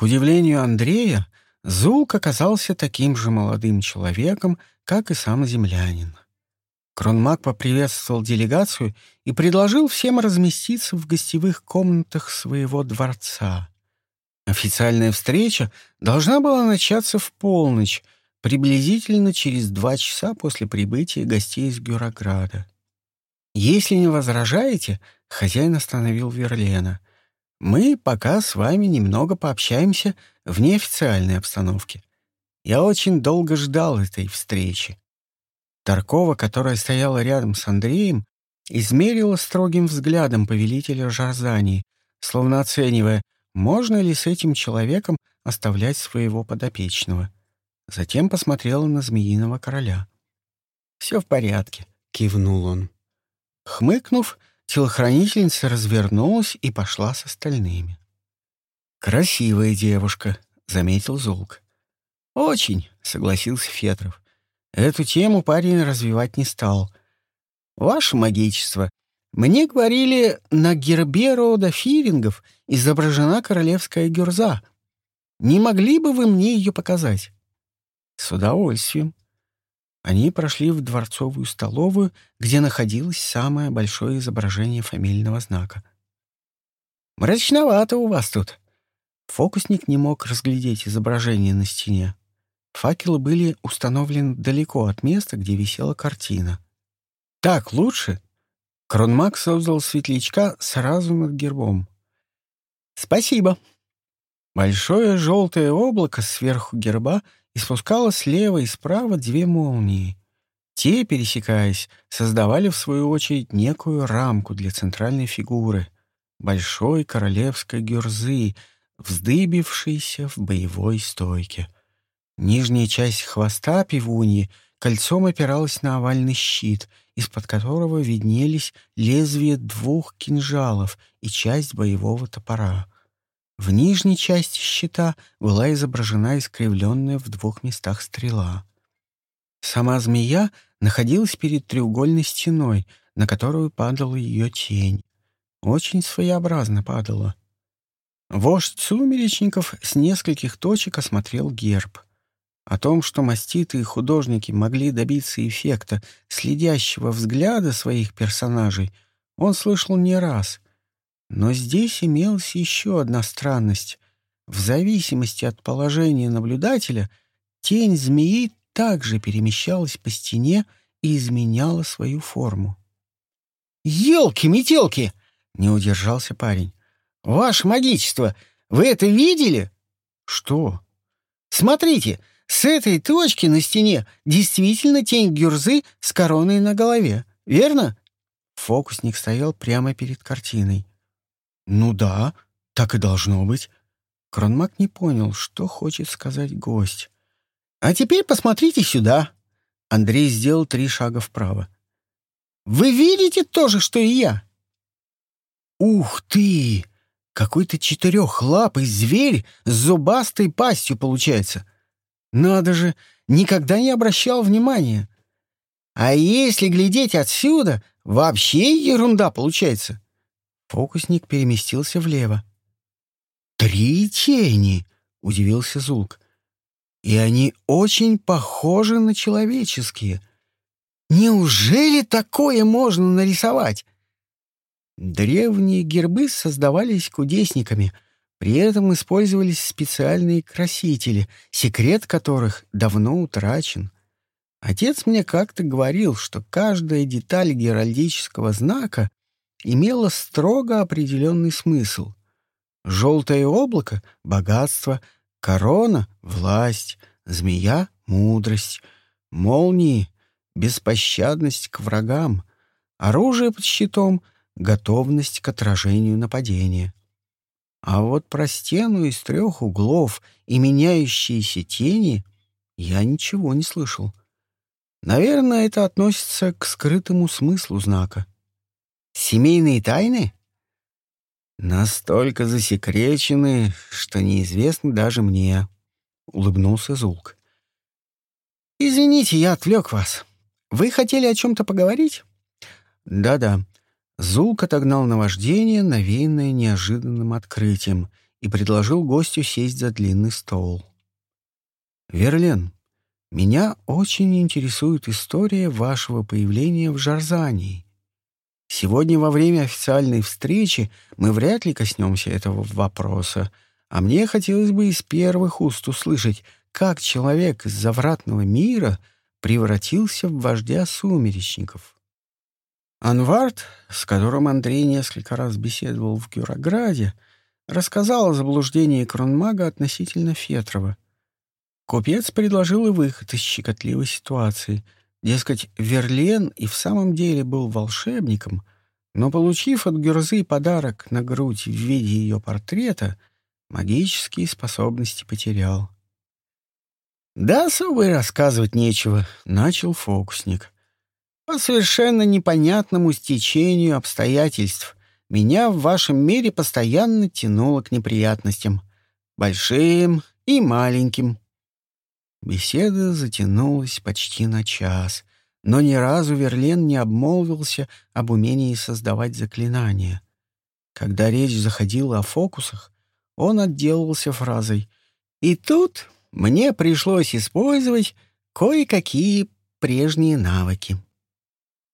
К удивлению Андрея, Зулк оказался таким же молодым человеком, как и сам землянин. Кронмаг поприветствовал делегацию и предложил всем разместиться в гостевых комнатах своего дворца. Официальная встреча должна была начаться в полночь, приблизительно через два часа после прибытия гостей из Гюрограда. «Если не возражаете», — хозяин остановил Верлена, «мы пока с вами немного пообщаемся в неофициальной обстановке. Я очень долго ждал этой встречи». Таркова, которая стояла рядом с Андреем, измерила строгим взглядом повелителя Жарзании, словно оценивая, можно ли с этим человеком оставлять своего подопечного. Затем посмотрела на змеиного короля. «Все в порядке», — кивнул он. Хмыкнув, телохранительница развернулась и пошла с остальными. «Красивая девушка», — заметил Зулк. «Очень», — согласился Фетров. Эту тему парень развивать не стал. «Ваше магичество, мне говорили, на гербе рода Фирингов изображена королевская гюрза. Не могли бы вы мне ее показать?» «С удовольствием», они прошли в дворцовую столовую, где находилось самое большое изображение фамильного знака. «Мрачновато у вас тут». Фокусник не мог разглядеть изображение на стене. Факелы были установлены далеко от места, где висела картина. «Так лучше?» Кронмак создал светлячка сразу над гербом. «Спасибо». Большое желтое облако сверху герба — испускала слева и справа две молнии. Те, пересекаясь, создавали в свою очередь некую рамку для центральной фигуры — большой королевской гюрзы, вздыбившейся в боевой стойке. Нижняя часть хвоста пивуньи кольцом опиралась на овальный щит, из-под которого виднелись лезвия двух кинжалов и часть боевого топора — в нижней части щита была изображена искривленная в двух местах стрела. Сама змея находилась перед треугольной стеной, на которую падала ее тень. Очень своеобразно падала. Вождь сумеречников с нескольких точек осмотрел герб. О том, что маститые художники могли добиться эффекта следящего взгляда своих персонажей, он слышал не раз — но здесь имелась еще одна странность. В зависимости от положения наблюдателя, тень змеи также перемещалась по стене и изменяла свою форму. «Елки-метелки!» — не удержался парень. «Ваше магичество, вы это видели?» «Что?» «Смотрите, с этой точки на стене действительно тень Гюрзы с короной на голове, верно?» Фокусник стоял прямо перед картиной. «Ну да, так и должно быть». Кронмак не понял, что хочет сказать гость. «А теперь посмотрите сюда». Андрей сделал три шага вправо. «Вы видите то же, что и я?» «Ух ты! Какой-то четырехлапый зверь с зубастой пастью получается. Надо же, никогда не обращал внимания. А если глядеть отсюда, вообще ерунда получается. Фокусник переместился влево. «Три тени!» — удивился Зулк. «И они очень похожи на человеческие. Неужели такое можно нарисовать?» Древние гербы создавались кудесниками, при этом использовались специальные красители, секрет которых давно утрачен. Отец мне как-то говорил, что каждая деталь геральдического знака имело строго определенный смысл. Желтое облако — богатство, корона — власть, змея — мудрость, молнии — беспощадность к врагам, оружие под щитом — готовность к отражению нападения. А вот про стену из трех углов и меняющиеся тени я ничего не слышал. Наверное, это относится к скрытому смыслу знака. Семейные тайны? Настолько засекречены, что неизвестны даже мне, — улыбнулся Зулк. Извините, я отвлек вас. Вы хотели о чем-то поговорить? Да-да. Зулк отогнал наваждение, навеянное неожиданным открытием, и предложил гостю сесть за длинный стол. «Верлен, меня очень интересует история вашего появления в Жарзании. Сегодня во время официальной встречи мы вряд ли коснемся этого вопроса, а мне хотелось бы из первых уст услышать, как человек из завратного мира превратился в вождя сумеречников. Анвард, с которым Андрей несколько раз беседовал в Гюрограде, рассказал о заблуждении кронмага относительно Фетрова. Купец предложил и выход из щекотливой ситуации. Дескать, Верлен и в самом деле был волшебником, но, получив от Гюрзы подарок на грудь в виде ее портрета, магические способности потерял. «Да особо и рассказывать нечего», — начал фокусник. «По совершенно непонятному стечению обстоятельств меня в вашем мире постоянно тянуло к неприятностям. Большим и маленьким». Беседа затянулась почти на час, но ни разу Верлен не обмолвился об умении создавать заклинания. Когда речь заходила о фокусах, он отделался фразой «И тут мне пришлось использовать кое-какие прежние навыки.